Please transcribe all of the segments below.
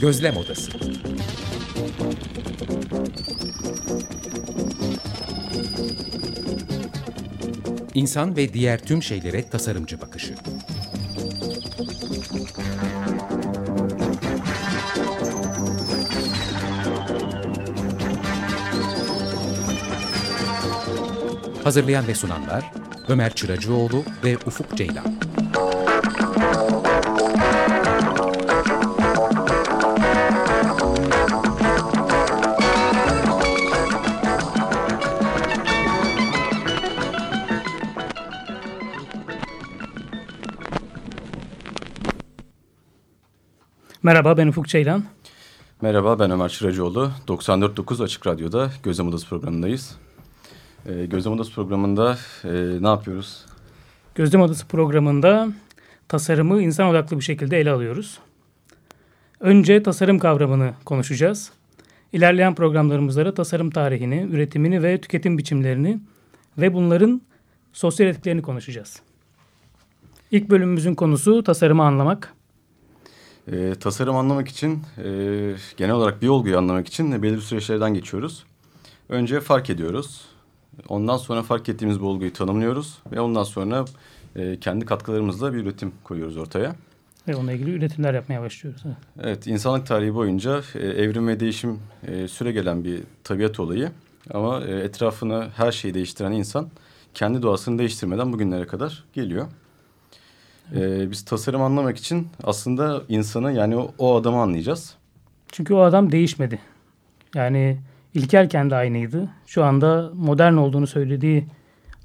Gözlem Odası İnsan ve diğer tüm şeylere tasarımcı bakışı. Hazırlayan ve sunanlar Ömer Çıracıoğlu ve Ufuk Ceylan. Merhaba ben Ufuk Ceylan. Merhaba ben Ömer Çıracıoğlu. 94.9 Açık Radyo'da Gözlem Odası programındayız. Ee, Gözlem Odası programında e, ne yapıyoruz? Gözlem Odası programında tasarımı insan odaklı bir şekilde ele alıyoruz. Önce tasarım kavramını konuşacağız. İlerleyen programlarımızda da tasarım tarihini, üretimini ve tüketim biçimlerini ve bunların sosyal etkilerini konuşacağız. İlk bölümümüzün konusu tasarımı anlamak. E, tasarım anlamak için, e, genel olarak bir olguyu anlamak için belirli süreçlerden geçiyoruz. Önce fark ediyoruz. Ondan sonra fark ettiğimiz bu olguyu tanımlıyoruz. Ve ondan sonra e, kendi katkılarımızla bir üretim koyuyoruz ortaya. Ve onunla ilgili üretimler yapmaya başlıyoruz. Evet, insanlık tarihi boyunca e, evrim ve değişim e, süre gelen bir tabiat olayı. Ama e, etrafını her şeyi değiştiren insan kendi doğasını değiştirmeden bugünlere kadar geliyor. Ee, biz tasarım anlamak için aslında insanı yani o, o adamı anlayacağız. Çünkü o adam değişmedi. Yani ilkelken de aynıydı. Şu anda modern olduğunu söylediği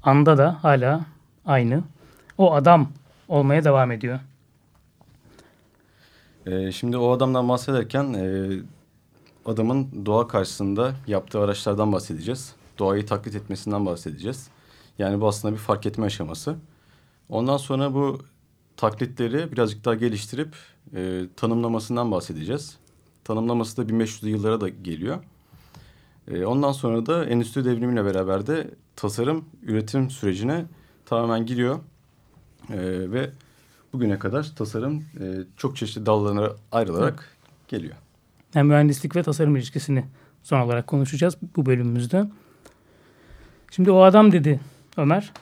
anda da hala aynı. O adam olmaya devam ediyor. Ee, şimdi o adamdan bahsederken e, adamın doğa karşısında yaptığı araçlardan bahsedeceğiz. Doğayı taklit etmesinden bahsedeceğiz. Yani bu aslında bir fark etme aşaması. Ondan sonra bu taklitleri birazcık daha geliştirip e, tanımlamasından bahsedeceğiz. Tanımlaması da 1500'lü yıllara da geliyor. E, ondan sonra da endüstri devrimiyle beraber de tasarım üretim sürecine tamamen giriyor. E, ve bugüne kadar tasarım e, çok çeşitli dallarına ayrılarak evet. geliyor. Yani mühendislik ve tasarım ilişkisini son olarak konuşacağız bu bölümümüzde. Şimdi o adam dedi Ömer.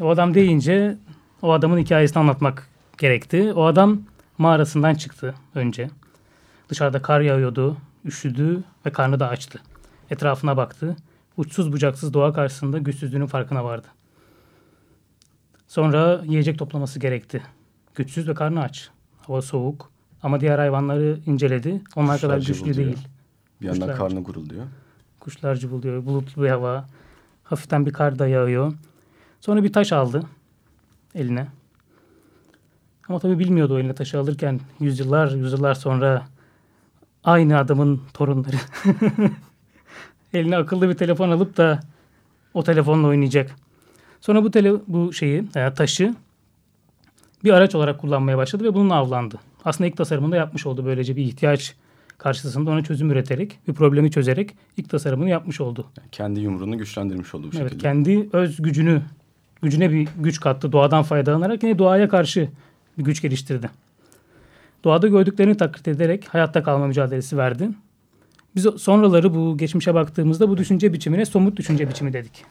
O adam deyince o adamın hikayesini anlatmak gerekti. O adam mağarasından çıktı önce. Dışarıda kar yağıyordu, üşüdü ve karnı da açtı. Etrafına baktı. Uçsuz bucaksız doğa karşısında güçsüzlüğünün farkına vardı. Sonra yiyecek toplaması gerekti. Güçsüz ve karnı aç. Hava soğuk ama diğer hayvanları inceledi. Onlar Kuşlar kadar güçlü değil. Bir yandan Kuşlar, karnı gurulduyor. Kuşlar cıvıldıyor. Bulutlu bir hava. Hafiften bir kar da yağıyor. Sonra bir taş aldı eline. Ama tabii bilmiyordu o eline taşı alırken yüzyıllar yüzyıllar sonra aynı adamın torunları eline akıllı bir telefon alıp da o telefonla oynayacak. Sonra bu tele, bu şeyi yani taşı bir araç olarak kullanmaya başladı ve bununla avlandı. Aslında ilk tasarımında yapmış oldu böylece bir ihtiyaç karşısında ona çözüm üreterek, bir problemi çözerek ilk tasarımını yapmış oldu. kendi yumruğunu güçlendirmiş oldu bu evet, şekilde. Kendi öz gücünü, gücüne bir güç kattı doğadan faydalanarak yine doğaya karşı bir güç geliştirdi. Doğada gördüklerini taklit ederek hayatta kalma mücadelesi verdi. Biz sonraları bu geçmişe baktığımızda bu düşünce biçimine somut düşünce biçimi dedik.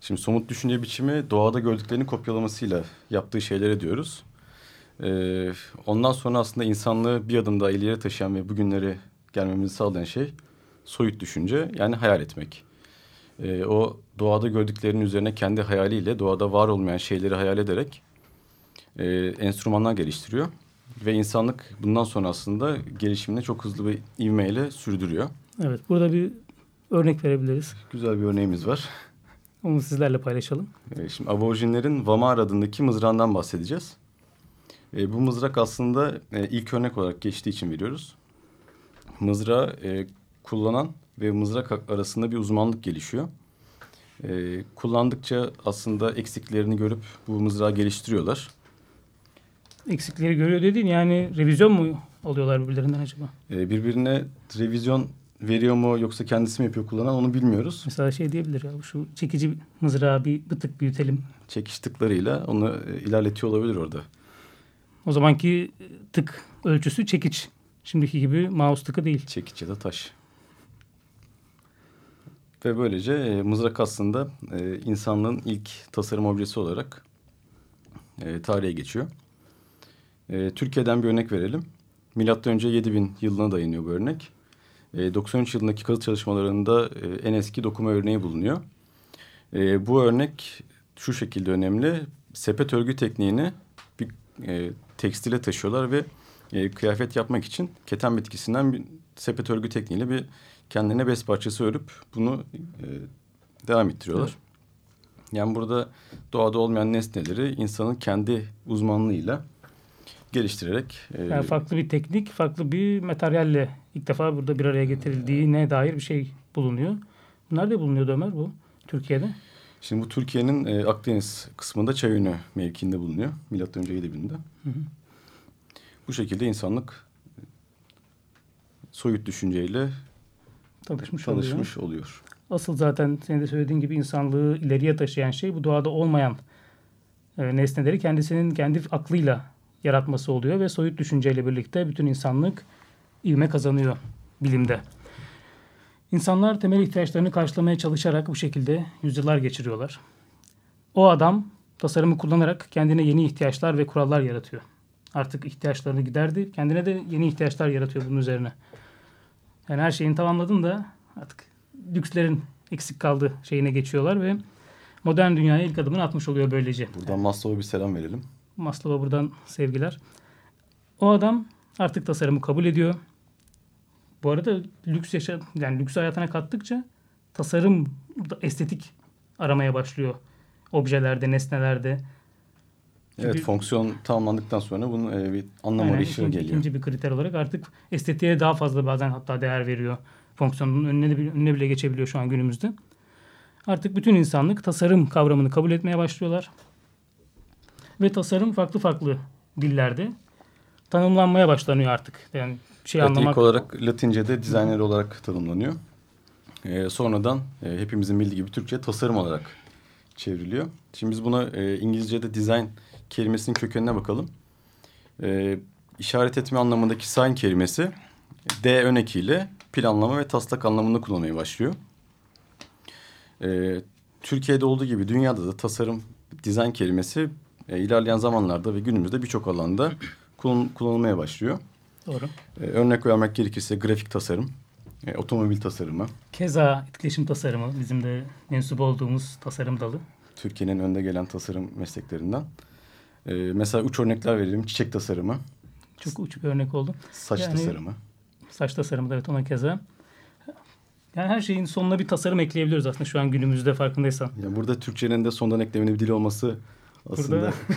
Şimdi somut düşünce biçimi doğada gördüklerini kopyalamasıyla yaptığı şeylere diyoruz. Ee, ondan sonra aslında insanlığı bir adım daha ileriye taşıyan ve bugünleri gelmemizi sağlayan şey soyut düşünce yani hayal etmek. Ee, o doğada gördüklerinin üzerine kendi hayaliyle doğada var olmayan şeyleri hayal ederek e, enstrümanlar geliştiriyor. Ve insanlık bundan sonra aslında gelişimini çok hızlı bir ivmeyle sürdürüyor. Evet burada bir örnek verebiliriz. Güzel bir örneğimiz var. Onu sizlerle paylaşalım. E, şimdi aborjinlerin Vamar adındaki mızrağından bahsedeceğiz. E, bu mızrak aslında e, ilk örnek olarak geçtiği için veriyoruz. Mızrağı e, kullanan ve mızrak arasında bir uzmanlık gelişiyor. E, kullandıkça aslında eksiklerini görüp bu mızrağı geliştiriyorlar eksikleri görüyor dediğin yani revizyon mu alıyorlar birbirlerinden acaba? Ee, birbirine revizyon veriyor mu yoksa kendisi mi yapıyor kullanan onu bilmiyoruz. Mesela şey diyebilir ya şu çekici mızrağı bir bıtık büyütelim. Çekiş tıklarıyla onu e, ilerletiyor olabilir orada. O zamanki tık ölçüsü çekiç Şimdiki gibi mouse tıkı değil. Çekiç ya da taş. Ve böylece e, mızrak aslında e, insanlığın ilk tasarım objesi olarak e, tarihe geçiyor. E, Türkiye'den bir örnek verelim. Milattan önce 7000 yılına dayanıyor bu örnek. E, 93 yılındaki kazı çalışmalarında e, en eski dokuma örneği bulunuyor. E, bu örnek şu şekilde önemli. Sepet örgü tekniğini bir e, tekstile taşıyorlar ve e, kıyafet yapmak için keten bitkisinden bir sepet örgü tekniğiyle bir kendine bez parçası örüp bunu e, devam ettiriyorlar. Evet. Yani burada doğada olmayan nesneleri insanın kendi uzmanlığıyla geliştirerek e, Yani farklı bir teknik, farklı bir materyalle ilk defa burada bir araya getirildiğine dair bir şey bulunuyor. Nerede bulunuyordu Ömer bu Türkiye'de? Şimdi bu Türkiye'nin e, Akdeniz kısmında Çayönü mevkiinde bulunuyor. Milattan önce 7000'de. Bu şekilde insanlık e, soyut düşünceyle Tanışmış, oluyor. tanışmış oluyor. Asıl zaten senin de söylediğin gibi insanlığı ileriye taşıyan şey bu doğada olmayan e, nesneleri kendisinin kendi aklıyla yaratması oluyor ve soyut düşünceyle birlikte bütün insanlık ivme kazanıyor bilimde. İnsanlar temel ihtiyaçlarını karşılamaya çalışarak bu şekilde yüzyıllar geçiriyorlar. O adam tasarımı kullanarak kendine yeni ihtiyaçlar ve kurallar yaratıyor. Artık ihtiyaçlarını giderdi. Kendine de yeni ihtiyaçlar yaratıyor bunun üzerine. Yani her şeyini tamamladın da artık lükslerin eksik kaldı şeyine geçiyorlar ve modern dünyaya ilk adımını atmış oluyor böylece. Buradan Maslow'a bir selam verelim. Maslow'a buradan sevgiler. O adam artık tasarımı kabul ediyor. Bu arada lüks yaşa yani lüks hayatına kattıkça tasarım estetik aramaya başlıyor. Objelerde, nesnelerde. Evet Çünkü- fonksiyon tamamlandıktan sonra bunun e, bir anlam arayışı geliyor. ikinci bir kriter olarak artık estetiğe daha fazla bazen hatta değer veriyor. Fonksiyonun önüne, de- önüne bile geçebiliyor şu an günümüzde. Artık bütün insanlık tasarım kavramını kabul etmeye başlıyorlar. Ve tasarım farklı farklı dillerde tanımlanmaya başlanıyor artık. Yani şey Evet, anlamak ilk olarak Latince'de designer olarak tanımlanıyor. E, sonradan e, hepimizin bildiği gibi Türkçe tasarım olarak çevriliyor. Şimdi biz buna e, İngilizce'de design kelimesinin kökenine bakalım. E, işaret etme anlamındaki sign kelimesi D ön ekiyle planlama ve taslak anlamında kullanmaya başlıyor. E, Türkiye'de olduğu gibi dünyada da tasarım, design kelimesi e, ilerleyen zamanlarda ve günümüzde birçok alanda kullan- kullanılmaya başlıyor. Doğru. E, örnek vermek gerekirse grafik tasarım, e, otomobil tasarımı, Keza etkileşim tasarımı bizim de mensup olduğumuz tasarım dalı. Türkiye'nin önde gelen tasarım mesleklerinden. E, mesela üç örnekler verelim. Çiçek tasarımı, Çok uç bir örnek oldu. saç Yani- tasarımı. Saç tasarımı da evet ona keza. Yani her şeyin sonuna bir tasarım ekleyebiliyoruz aslında şu an günümüzde farkındaysan. Yani burada Türkçenin de sondan eklemeli bir dil olması aslında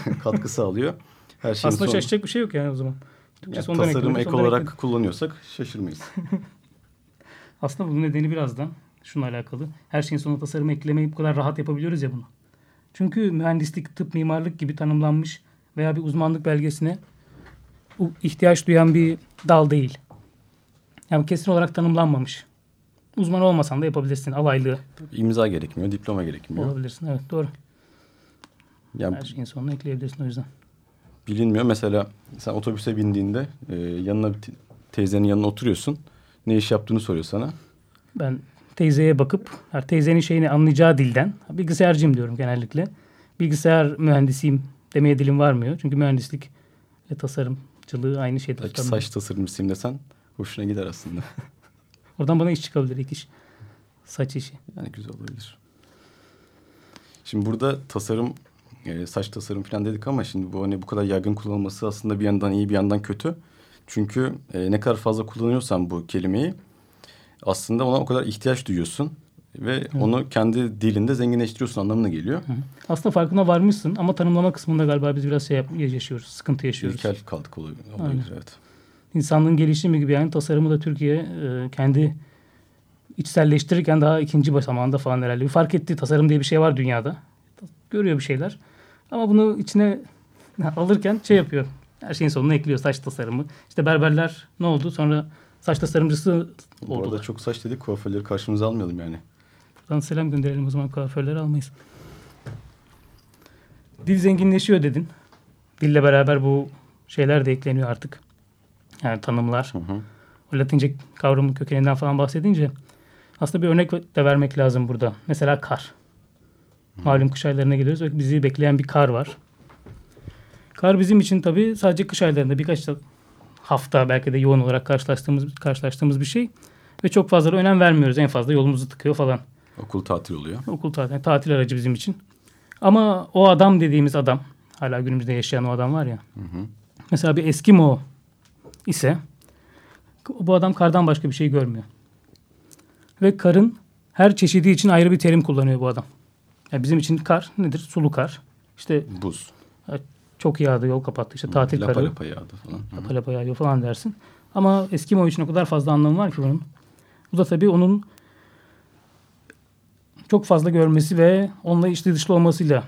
Burada- katkı sağlıyor. Her şeyin Aslında son- şaşacak bir şey yok yani o zaman. Türkçe yani tasarım eklemek, ek olarak eklemek. kullanıyorsak şaşırmayız. Aslında bunun nedeni birazdan şununla alakalı. Her şeyin sonuna tasarım eklemeyi bu kadar rahat yapabiliyoruz ya bunu. Çünkü mühendislik, tıp, mimarlık gibi tanımlanmış veya bir uzmanlık belgesine ihtiyaç duyan bir dal değil. Yani kesin olarak tanımlanmamış. Uzman olmasan da yapabilirsin. Alaylı İmza gerekmiyor, diploma gerekmiyor. olabilirsin. Evet doğru. Yani Her şeyin sonuna ekleyebilirsin o yüzden. bilinmiyor. Mesela sen otobüse bindiğinde e, yanına bir teyzenin yanına oturuyorsun. Ne iş yaptığını soruyor sana. Ben teyzeye bakıp her teyzenin şeyini anlayacağı dilden bilgisayarcıyım diyorum genellikle. Bilgisayar mühendisiyim demeye dilim varmıyor. Çünkü mühendislik ve tasarımcılığı aynı şeydir. Belki Tabii. saç tasarımcısıyım desen hoşuna gider aslında. Oradan bana iş çıkabilir ilk iş. Saç işi. Yani güzel olabilir. Şimdi burada tasarım, e, saç tasarım falan dedik ama şimdi bu hani bu kadar yaygın kullanılması aslında bir yandan iyi bir yandan kötü. Çünkü e, ne kadar fazla kullanıyorsan bu kelimeyi aslında ona o kadar ihtiyaç duyuyorsun ve onu kendi dilinde zenginleştiriyorsun anlamına geliyor. Aslında farkına varmışsın ama tanımlama kısmında galiba biz biraz şey yap- yaşıyoruz. Sıkıntı yaşıyoruz. İlkel kaldık oluyor. Aynen. evet. İnsanlığın gelişimi gibi yani tasarımı da Türkiye e, kendi içselleştirirken daha ikinci basamağında falan herhalde. Bir fark etti tasarım diye bir şey var dünyada. Görüyor bir şeyler. Ama bunu içine alırken şey yapıyor. Her şeyin sonuna ekliyor saç tasarımı. İşte berberler ne oldu? Sonra saç tasarımcısı Bu oldu. arada çok saç dedik kuaförleri karşımıza almayalım yani. Buradan selam gönderelim o zaman kuaförleri almayız. Dil zenginleşiyor dedin. Dille beraber bu şeyler de ekleniyor artık. Yani tanımlar. O Latince kavramın kökeninden falan bahsedince aslında bir örnek de vermek lazım burada. Mesela kar. Malum kış aylarına geliyoruz ve bizi bekleyen bir kar var. Kar bizim için tabii sadece kış aylarında birkaç hafta belki de yoğun olarak karşılaştığımız karşılaştığımız bir şey. Ve çok fazla da önem vermiyoruz. En fazla yolumuzu tıkıyor falan. Okul tatil oluyor. Okul tatil, tatil aracı bizim için. Ama o adam dediğimiz adam, hala günümüzde yaşayan o adam var ya. Mesela bir Eskimo ise bu adam kardan başka bir şey görmüyor. Ve karın her çeşidi için ayrı bir terim kullanıyor bu adam. Yani bizim için kar nedir? Sulu kar. İşte Buz. çok yağdı, yol kapattı. İşte tatil lapa karı. lapa yağdı falan. Lapa lapa yağıyor falan dersin. Ama Eskimo için o kadar fazla anlamı var ki bunun. Bu da tabii onun çok fazla görmesi ve onunla içli dışlı olmasıyla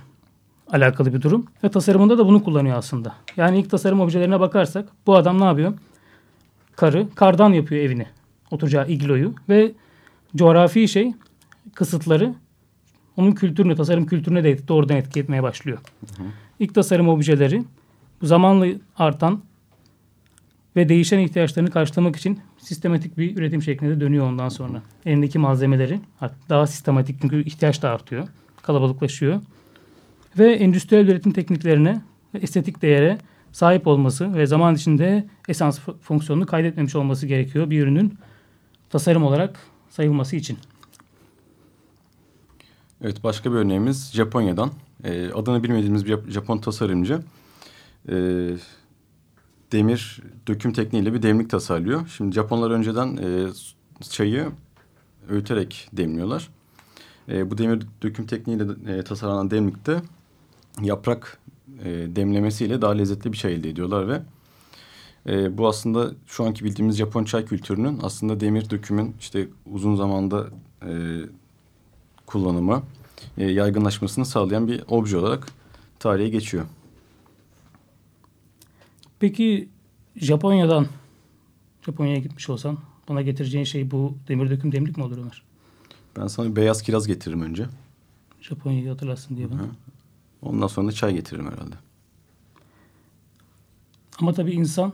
alakalı bir durum. Ve tasarımında da bunu kullanıyor aslında. Yani ilk tasarım objelerine bakarsak bu adam ne yapıyor? Karı kardan yapıyor evini. Oturacağı igloyu ve coğrafi şey kısıtları onun kültürünü, tasarım kültürüne de doğrudan etki etmeye başlıyor. İlk tasarım objeleri zamanla artan ve değişen ihtiyaçlarını karşılamak için sistematik bir üretim şeklinde dönüyor ondan sonra. Elindeki malzemeleri daha sistematik çünkü ihtiyaç da artıyor. Kalabalıklaşıyor. Ve endüstriyel üretim tekniklerine estetik değere sahip olması ve zaman içinde esans fonksiyonunu kaydetmemiş olması gerekiyor bir ürünün tasarım olarak sayılması için. Evet başka bir örneğimiz Japonya'dan. Ee, adını bilmediğimiz bir Jap- Japon tasarımcı. Ee, demir döküm tekniğiyle bir demlik tasarlıyor. Şimdi Japonlar önceden e, çayı öğüterek demliyorlar. E, bu demir döküm tekniğiyle e, tasarlanan demlikte yaprak e, demlemesiyle daha lezzetli bir çay elde ediyorlar ve e, bu aslında şu anki bildiğimiz Japon çay kültürünün aslında demir dökümün işte uzun zamanda e, kullanımı, e, yaygınlaşmasını sağlayan bir obje olarak tarihe geçiyor. Peki Japonya'dan Japonya'ya gitmiş olsan bana getireceğin şey bu demir döküm demlik mi olur Ömer? Ben sana beyaz kiraz getiririm önce. Japonya'yı hatırlatsın diye bana. Hı. Ondan sonra da çay getiririm herhalde. Ama tabii insan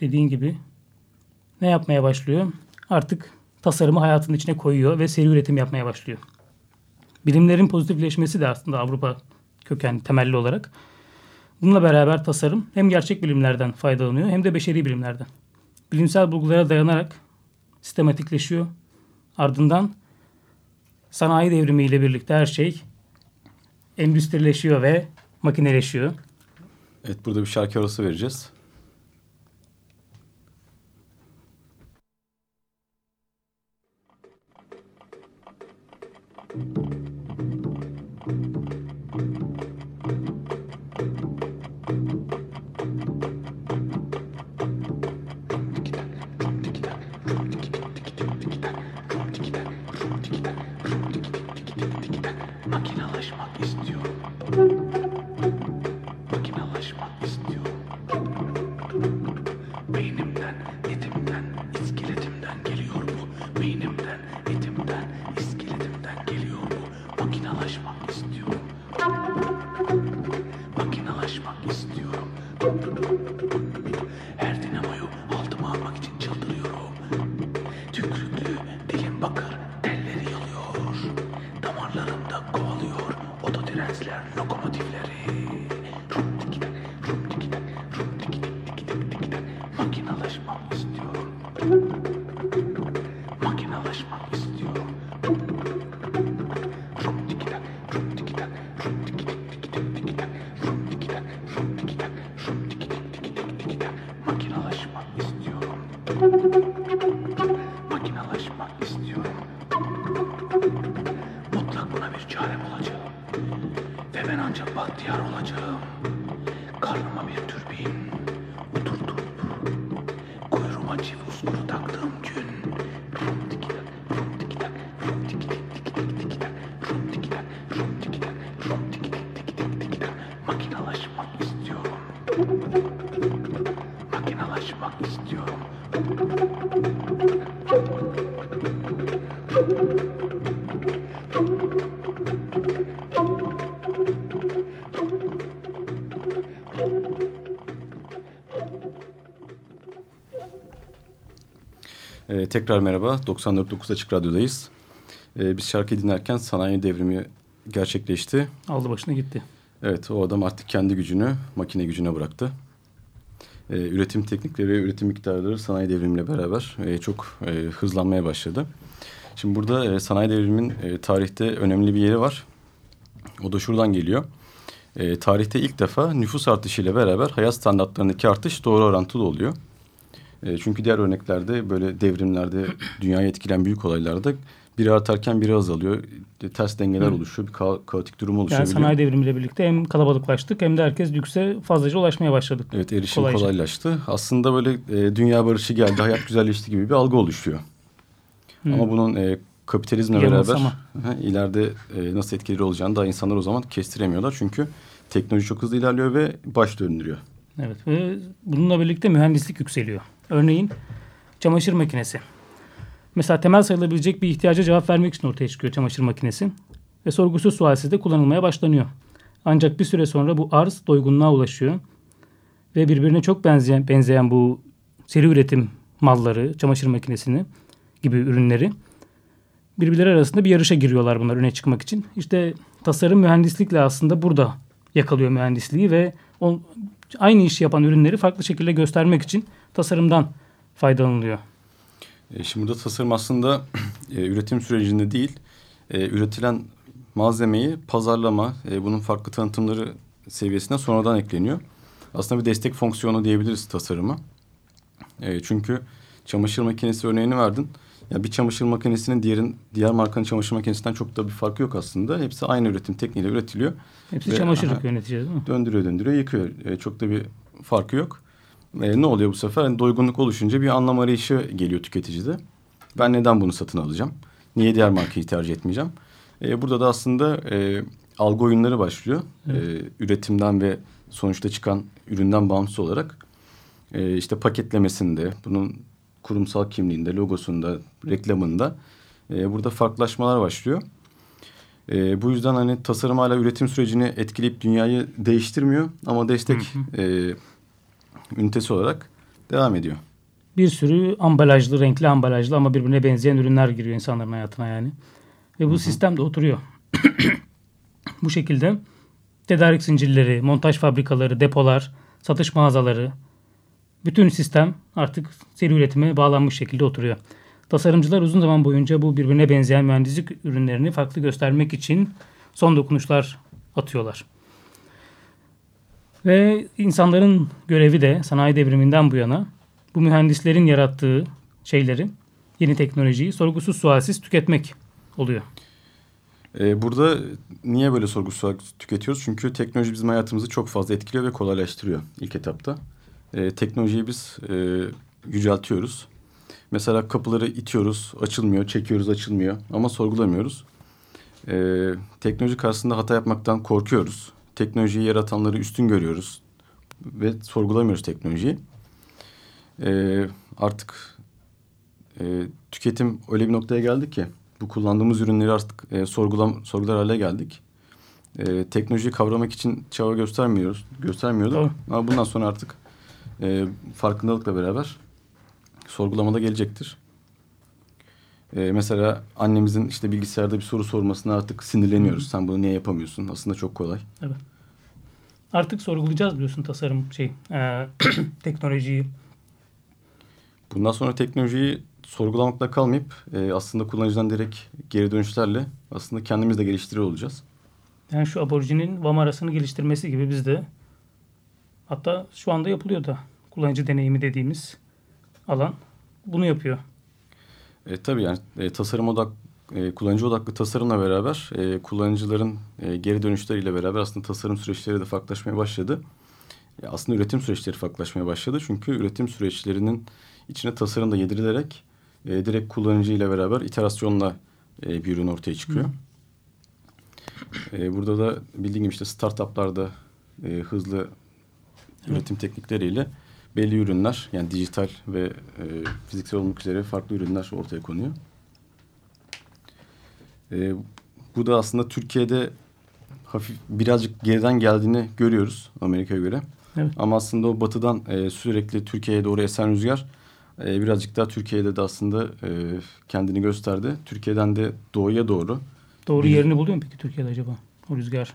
dediğin gibi ne yapmaya başlıyor? Artık tasarımı hayatının içine koyuyor ve seri üretim yapmaya başlıyor. Bilimlerin pozitifleşmesi de aslında Avrupa kökenli temelli olarak. Bununla beraber tasarım hem gerçek bilimlerden faydalanıyor hem de beşeri bilimlerden. Bilimsel bulgulara dayanarak sistematikleşiyor. Ardından sanayi devrimiyle birlikte her şey endüstrileşiyor ve makineleşiyor. Evet burada bir şarkı arası vereceğiz. Tikitak. Ee, tekrar merhaba. 94.9 Açık Radyo'dayız. Ee, biz şarkı dinlerken sanayi devrimi gerçekleşti. Aldı başına gitti. Evet o adam artık kendi gücünü makine gücüne bıraktı. Ee, üretim teknikleri ve üretim miktarları sanayi devrimiyle beraber e, çok e, hızlanmaya başladı. Şimdi burada e, sanayi devriminin e, tarihte önemli bir yeri var. O da şuradan geliyor. E, tarihte ilk defa nüfus artışıyla beraber hayat standartlarındaki artış doğru orantılı oluyor. E, çünkü diğer örneklerde böyle devrimlerde dünyayı etkilen büyük olaylarda biri artarken biri azalıyor. E, ters dengeler Hı. oluşuyor. Bir ka kaotik durum Yani oluşabiliyor. sanayi devrimiyle birlikte hem kalabalıklaştık hem de herkes lükse fazlaca ulaşmaya başladık. Evet erişim Kolayca. kolaylaştı. Aslında böyle e, dünya barışı geldi, hayat güzelleşti gibi bir algı oluşuyor. Hı. Ama bunun e, kapitalizmle beraber Yanılsama. ha, ileride e, nasıl etkileri olacağını daha insanlar o zaman kestiremiyorlar. Çünkü teknoloji çok hızlı ilerliyor ve baş döndürüyor. Evet ve bununla birlikte mühendislik yükseliyor. Örneğin çamaşır makinesi. Mesela temel sayılabilecek bir ihtiyaca cevap vermek için ortaya çıkıyor çamaşır makinesi. Ve sorgusuz sualsiz de kullanılmaya başlanıyor. Ancak bir süre sonra bu arz doygunluğa ulaşıyor. Ve birbirine çok benzeyen, benzeyen bu seri üretim malları, çamaşır makinesini gibi ürünleri birbirleri arasında bir yarışa giriyorlar bunlar öne çıkmak için. İşte tasarım mühendislikle aslında burada yakalıyor mühendisliği ve o, aynı işi yapan ürünleri farklı şekilde göstermek için tasarımdan faydalanılıyor. E, şimdi burada tasarım aslında e, üretim sürecinde değil, e, üretilen malzemeyi pazarlama, bunun farklı tanıtımları seviyesine sonradan ekleniyor. Aslında bir destek fonksiyonu diyebiliriz tasarıma. E, çünkü çamaşır makinesi örneğini verdin. Ya bir çamaşır makinesinin diğerin diğer markanın çamaşır makinesinden çok da bir farkı yok aslında. Hepsi aynı üretim tekniğiyle üretiliyor. Hepsi Ve- çamaşır yıkıyor neticede değil mi? Döndürüyor döndürüyor yıkıyor. E, çok da bir farkı yok. E, ne oluyor bu sefer? Yani doygunluk oluşunca bir anlam arayışı geliyor tüketicide. Ben neden bunu satın alacağım? Niye diğer markayı tercih etmeyeceğim? E, burada da aslında e, algı oyunları başlıyor. E, üretimden ve sonuçta çıkan üründen bağımsız olarak. E, işte paketlemesinde, bunun kurumsal kimliğinde, logosunda, reklamında e, burada farklılaşmalar başlıyor. E, bu yüzden hani tasarım hala üretim sürecini etkileyip dünyayı değiştirmiyor ama destek e, ünitesi olarak devam ediyor. Bir sürü ambalajlı, renkli ambalajlı ama birbirine benzeyen ürünler giriyor insanların hayatına yani. Ve bu sistem de oturuyor. bu şekilde tedarik zincirleri, montaj fabrikaları, depolar, satış mağazaları, bütün sistem artık seri üretime bağlanmış şekilde oturuyor. Tasarımcılar uzun zaman boyunca bu birbirine benzeyen mühendislik ürünlerini farklı göstermek için son dokunuşlar atıyorlar. Ve insanların görevi de sanayi devriminden bu yana bu mühendislerin yarattığı şeyleri, yeni teknolojiyi sorgusuz sualsiz tüketmek oluyor. E, burada niye böyle sorgusuz tüketiyoruz? Çünkü teknoloji bizim hayatımızı çok fazla etkiliyor ve kolaylaştırıyor ilk etapta. E, teknolojiyi biz e, yüceltiyoruz. Mesela kapıları itiyoruz, açılmıyor, çekiyoruz, açılmıyor ama sorgulamıyoruz. E, teknoloji karşısında hata yapmaktan korkuyoruz. Teknolojiyi yaratanları üstün görüyoruz ve sorgulamıyoruz teknolojiyi. E, artık e, tüketim öyle bir noktaya geldi ki bu kullandığımız ürünleri artık e, sorgulam sorgular hale geldik. E, teknolojiyi kavramak için çaba göstermiyoruz, göstermiyorduk. Doğru. Ama bundan sonra artık e, farkındalıkla beraber sorgulamada gelecektir. E, mesela annemizin işte bilgisayarda bir soru sormasına artık sinirleniyoruz. Sen bunu niye yapamıyorsun? Aslında çok kolay. Artık sorgulayacağız diyorsun tasarım şey e, teknolojiyi. Bundan sonra teknolojiyi sorgulamakla kalmayıp e, aslında kullanıcıdan direkt geri dönüşlerle aslında kendimiz de geliştiriyor olacağız. Yani şu aborjinin vamarasını geliştirmesi gibi biz de hatta şu anda yapılıyor da kullanıcı deneyimi dediğimiz alan bunu yapıyor. E, tabii yani e, tasarım odak e, kullanıcı odaklı tasarımla beraber e, kullanıcıların e, geri dönüşleriyle beraber aslında tasarım süreçleri de farklılaşmaya başladı. E, aslında üretim süreçleri farklılaşmaya başladı. Çünkü üretim süreçlerinin içine tasarım da yedirilerek e, direkt kullanıcı ile beraber iterasyonla e, bir ürün ortaya çıkıyor. E, burada da bildiğin gibi işte startuplarda e, hızlı üretim teknikleriyle belli ürünler yani dijital ve e, fiziksel olmak üzere farklı ürünler ortaya konuyor. E, bu da aslında Türkiye'de hafif birazcık geriden geldiğini görüyoruz Amerika'ya göre. Evet. Ama aslında o batıdan e, sürekli Türkiye'ye doğru esen rüzgar e, birazcık daha Türkiye'de de aslında e, kendini gösterdi. Türkiye'den de doğuya doğru. Doğru Bir- yerini buluyor mu peki Türkiye'de acaba o rüzgar?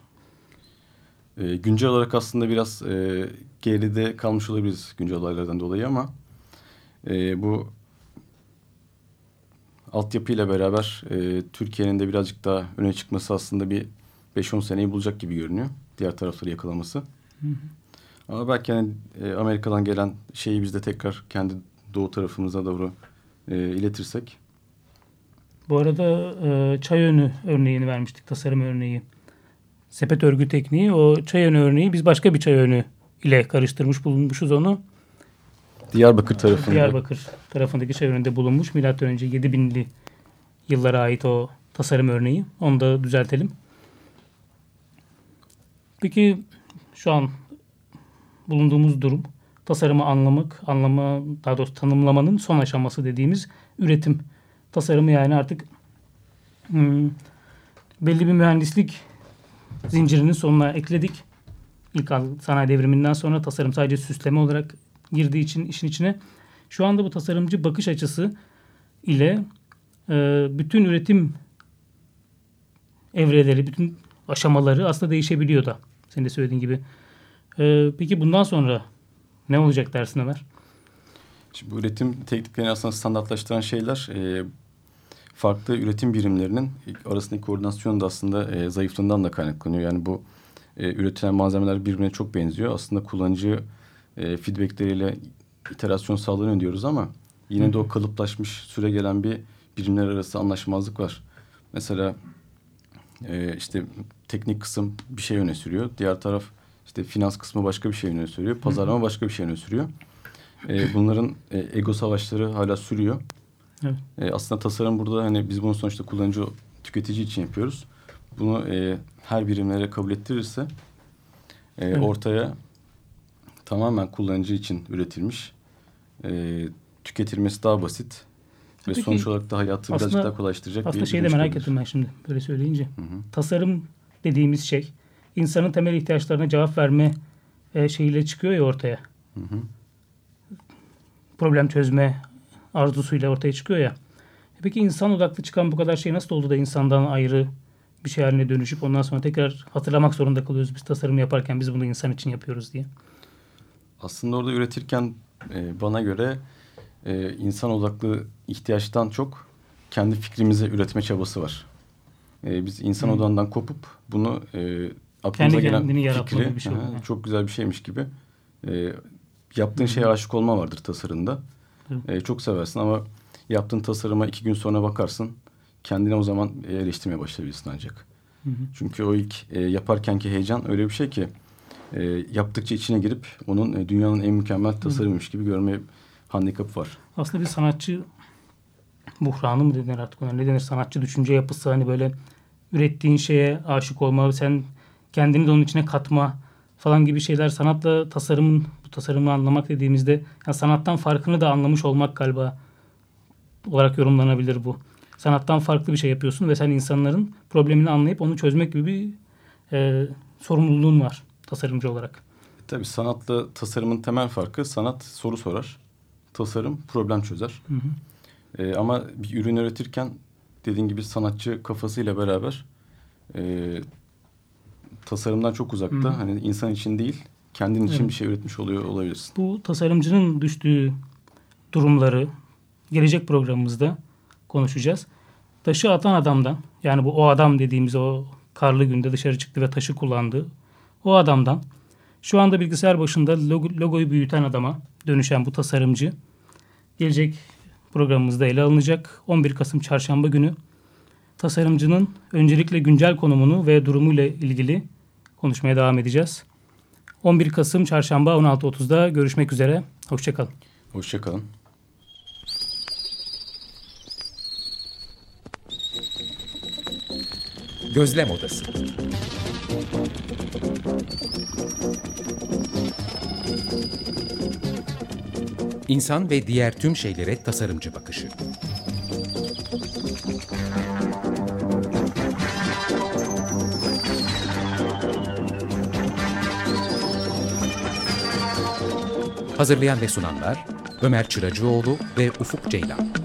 E, güncel olarak aslında biraz e, geride kalmış olabiliriz güncel olaylardan dolayı ama e, bu altyapıyla beraber e, Türkiye'nin de birazcık daha öne çıkması aslında bir 5-10 seneyi bulacak gibi görünüyor. Diğer tarafları yakalaması. Ama belki hani, e, Amerika'dan gelen şeyi biz de tekrar kendi doğu tarafımıza doğru e, iletirsek. Bu arada e, çay önü örneğini vermiştik, tasarım örneği. Sepet örgü tekniği, o çay önü örneği biz başka bir çay önü ile karıştırmış bulunmuşuz onu. Diyarbakır tarafında. Diyarbakır tarafındaki çay önünde bulunmuş. Milattan önce 7000'li yıllara ait o tasarım örneği. Onu da düzeltelim. Peki şu an bulunduğumuz durum tasarımı anlamak, anlama daha doğrusu tanımlamanın son aşaması dediğimiz üretim. Tasarımı yani artık hmm, belli bir mühendislik zincirinin sonuna ekledik. İlk an- sanayi devriminden sonra tasarım sadece süsleme olarak girdiği için işin içine. Şu anda bu tasarımcı bakış açısı ile e, bütün üretim evreleri, bütün aşamaları aslında değişebiliyor da. Senin de söylediğin gibi. E, peki bundan sonra ne olacak dersin Ömer? Şimdi bu üretim tekniklerini aslında standartlaştıran şeyler e, farklı üretim birimlerinin arasındaki koordinasyon da aslında e, zayıflığından da kaynaklanıyor. Yani bu e, üretilen malzemeler birbirine çok benziyor. Aslında kullanıcı e, feedbackleriyle iterasyon sağlanıyor diyoruz ama yine de o kalıplaşmış süre gelen bir birimler arası anlaşmazlık var. Mesela e, işte teknik kısım bir şey öne sürüyor. Diğer taraf işte finans kısmı başka bir şey öne sürüyor. Pazarlama başka bir şey öne sürüyor. E, bunların e, ego savaşları hala sürüyor. Evet. E, aslında tasarım burada hani biz bunu sonuçta kullanıcı tüketici için yapıyoruz. Bunu e, her birimlere kabul ettirirse e, Evet. ortaya tamamen kullanıcı için üretilmiş e, tüketilmesi daha basit ve Peki, sonuç olarak da hayatı birazcık aslında- daha kolaylaştıracak Aslında bir şeyi de merak ettim ben şimdi böyle söyleyince. Hı hı. Tasarım dediğimiz şey insanın temel ihtiyaçlarına cevap verme e, şeyiyle çıkıyor ya ortaya. Hı hı. Problem çözme arzusuyla ortaya çıkıyor ya. E Peki insan odaklı çıkan bu kadar şey nasıl oldu da insandan ayrı bir şey haline dönüşüp ondan sonra tekrar hatırlamak zorunda kalıyoruz biz tasarım yaparken biz bunu insan için yapıyoruz diye. Aslında orada üretirken e, bana göre e, insan odaklı ihtiyaçtan çok kendi fikrimizi üretme çabası var. E, biz insan Hı. odağından kopup bunu e, aklımıza Kendi gelen fikri bir şey aha, çok güzel bir şeymiş gibi e, yaptığın şeye aşık olma vardır tasarımda. E, çok seversin ama yaptığın tasarıma iki gün sonra bakarsın kendine o zaman eleştirmeye başlayabilirsin ancak. Hı hı. Çünkü o ilk e, yaparkenki heyecan öyle bir şey ki e, yaptıkça içine girip onun e, dünyanın en mükemmel tasarımmış gibi görme handikapı var. Aslında bir sanatçı buhranı mı denir artık ona ne denir sanatçı düşünce yapısı hani böyle ürettiğin şeye aşık olma sen kendini de onun içine katma falan gibi şeyler sanatla tasarımın bu tasarımı anlamak dediğimizde yani sanattan farkını da anlamış olmak galiba olarak yorumlanabilir bu. Sanattan farklı bir şey yapıyorsun ve sen insanların problemini anlayıp onu çözmek gibi bir e, sorumluluğun var tasarımcı olarak. E, tabii sanatla tasarımın temel farkı sanat soru sorar. Tasarım problem çözer. Hı hı. E, ama bir ürün üretirken dediğin gibi sanatçı kafasıyla beraber e, tasarımdan çok uzakta. Hı hı. Hani insan için değil kendin için Evet. bir şey üretmiş oluyor olabilirsin. bu tasarımcının düştüğü durumları gelecek programımızda konuşacağız. Taşı atan adamdan yani bu o adam dediğimiz o karlı günde dışarı çıktı ve taşı kullandı. O adamdan şu anda bilgisayar başında logo- logoyu büyüten adama dönüşen bu tasarımcı gelecek programımızda ele alınacak. 11 Kasım çarşamba günü tasarımcının öncelikle güncel konumunu ve durumuyla ilgili konuşmaya devam edeceğiz. 11 Kasım çarşamba 16.30'da görüşmek üzere. Hoşçakalın. Hoşçakalın. Gözlem Odası. İnsan ve diğer tüm şeylere tasarımcı bakışı. Hazırlayan ve sunanlar Ömer Çıracıoğlu ve Ufuk Ceylan.